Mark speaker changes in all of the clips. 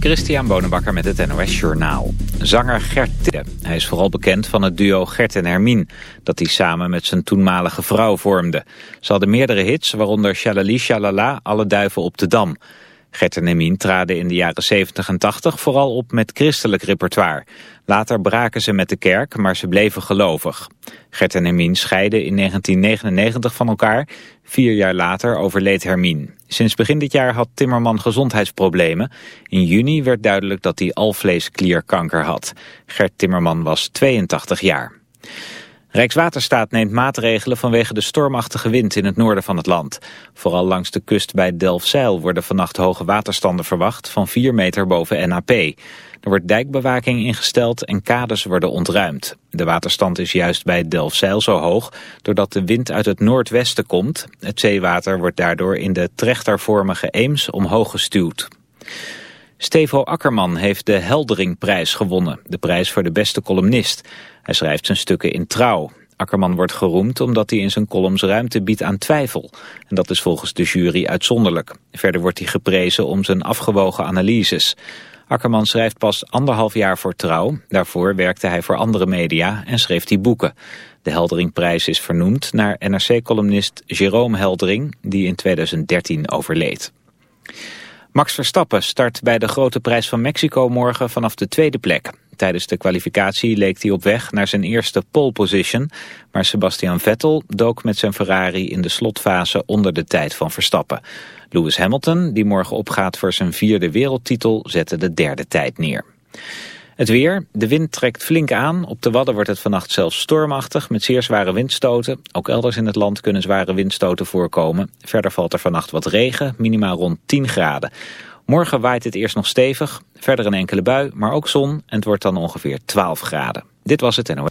Speaker 1: Christian Bonenbakker met het NOS Journaal. Zanger Gert Hij is vooral bekend van het duo Gert en Hermine... dat hij samen met zijn toenmalige vrouw vormde. Ze hadden meerdere hits, waaronder Shalali Shalala, Alle Duiven op de Dam. Gert en Hermine traden in de jaren 70 en 80 vooral op met christelijk repertoire. Later braken ze met de kerk, maar ze bleven gelovig. Gert en Hermine scheiden in 1999 van elkaar. Vier jaar later overleed Hermine. Sinds begin dit jaar had Timmerman gezondheidsproblemen. In juni werd duidelijk dat hij alvleesklierkanker had. Gert Timmerman was 82 jaar. Rijkswaterstaat neemt maatregelen vanwege de stormachtige wind in het noorden van het land. Vooral langs de kust bij Delfzijl worden vannacht hoge waterstanden verwacht van 4 meter boven NAP. Er wordt dijkbewaking ingesteld en kades worden ontruimd. De waterstand is juist bij Delfzijl zo hoog doordat de wind uit het noordwesten komt. Het zeewater wordt daardoor in de trechtervormige Eems omhoog gestuwd. Stevo Akkerman heeft de Helderingprijs gewonnen, de prijs voor de beste columnist. Hij schrijft zijn stukken in trouw. Akkerman wordt geroemd omdat hij in zijn columns ruimte biedt aan twijfel. En dat is volgens de jury uitzonderlijk. Verder wordt hij geprezen om zijn afgewogen analyses. Akkerman schrijft pas anderhalf jaar voor trouw. Daarvoor werkte hij voor andere media en schreef hij boeken. De Helderingprijs is vernoemd naar NRC-columnist Jerome Heldering, die in 2013 overleed. Max Verstappen start bij de Grote Prijs van Mexico morgen vanaf de tweede plek. Tijdens de kwalificatie leek hij op weg naar zijn eerste pole position, maar Sebastian Vettel dook met zijn Ferrari in de slotfase onder de tijd van Verstappen. Lewis Hamilton, die morgen opgaat voor zijn vierde wereldtitel, zette de derde tijd neer. Het weer. De wind trekt flink aan. Op de Wadden wordt het vannacht zelfs stormachtig met zeer zware windstoten. Ook elders in het land kunnen zware windstoten voorkomen. Verder valt er vannacht wat regen, minimaal rond 10 graden. Morgen waait het eerst nog stevig, verder een enkele bui, maar ook zon en het wordt dan ongeveer 12 graden. Dit was het NOS.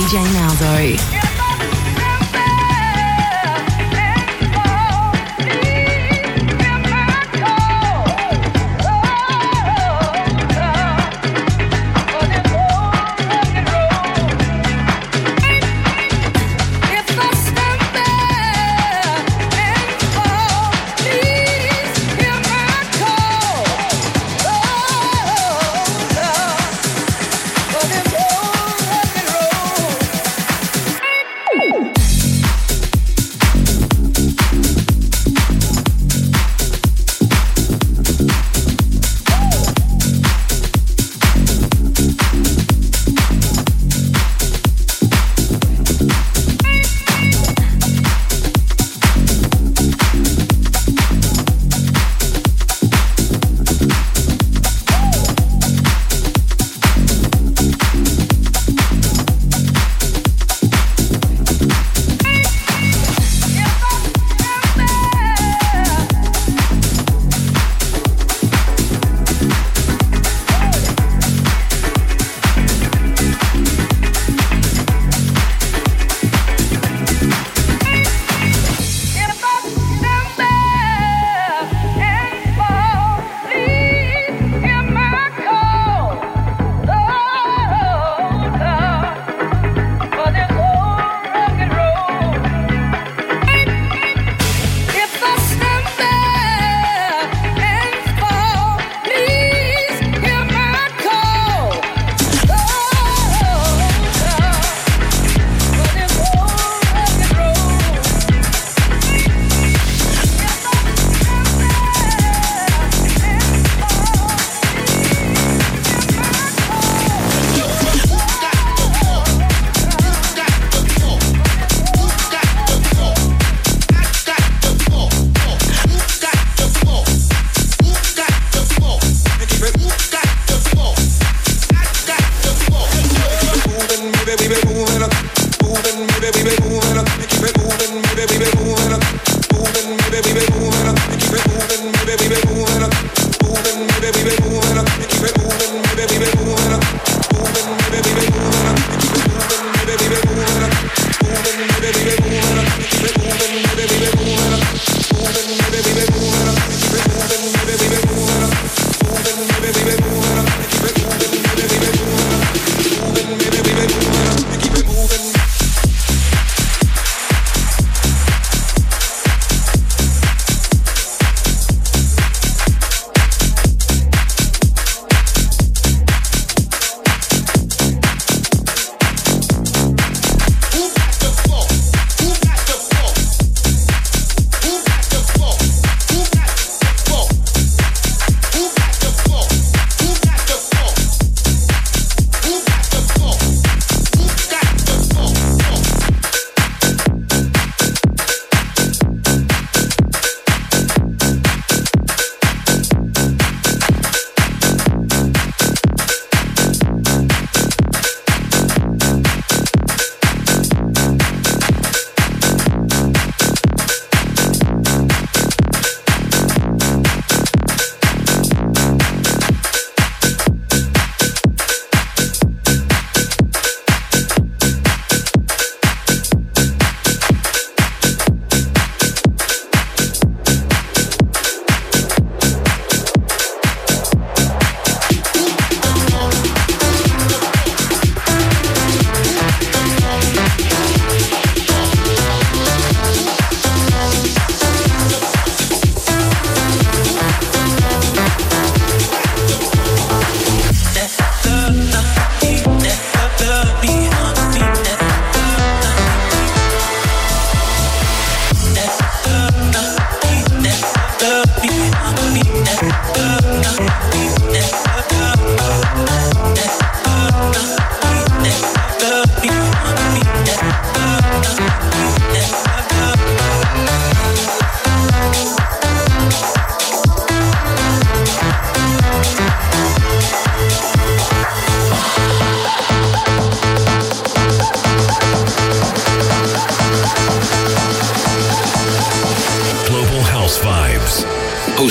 Speaker 2: DJ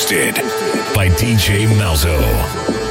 Speaker 3: Hosted by DJ Malzo.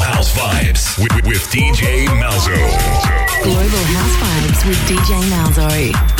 Speaker 2: House Vibes with,
Speaker 4: with, with DJ Malzo.
Speaker 2: Global House Vibes with DJ Malzo.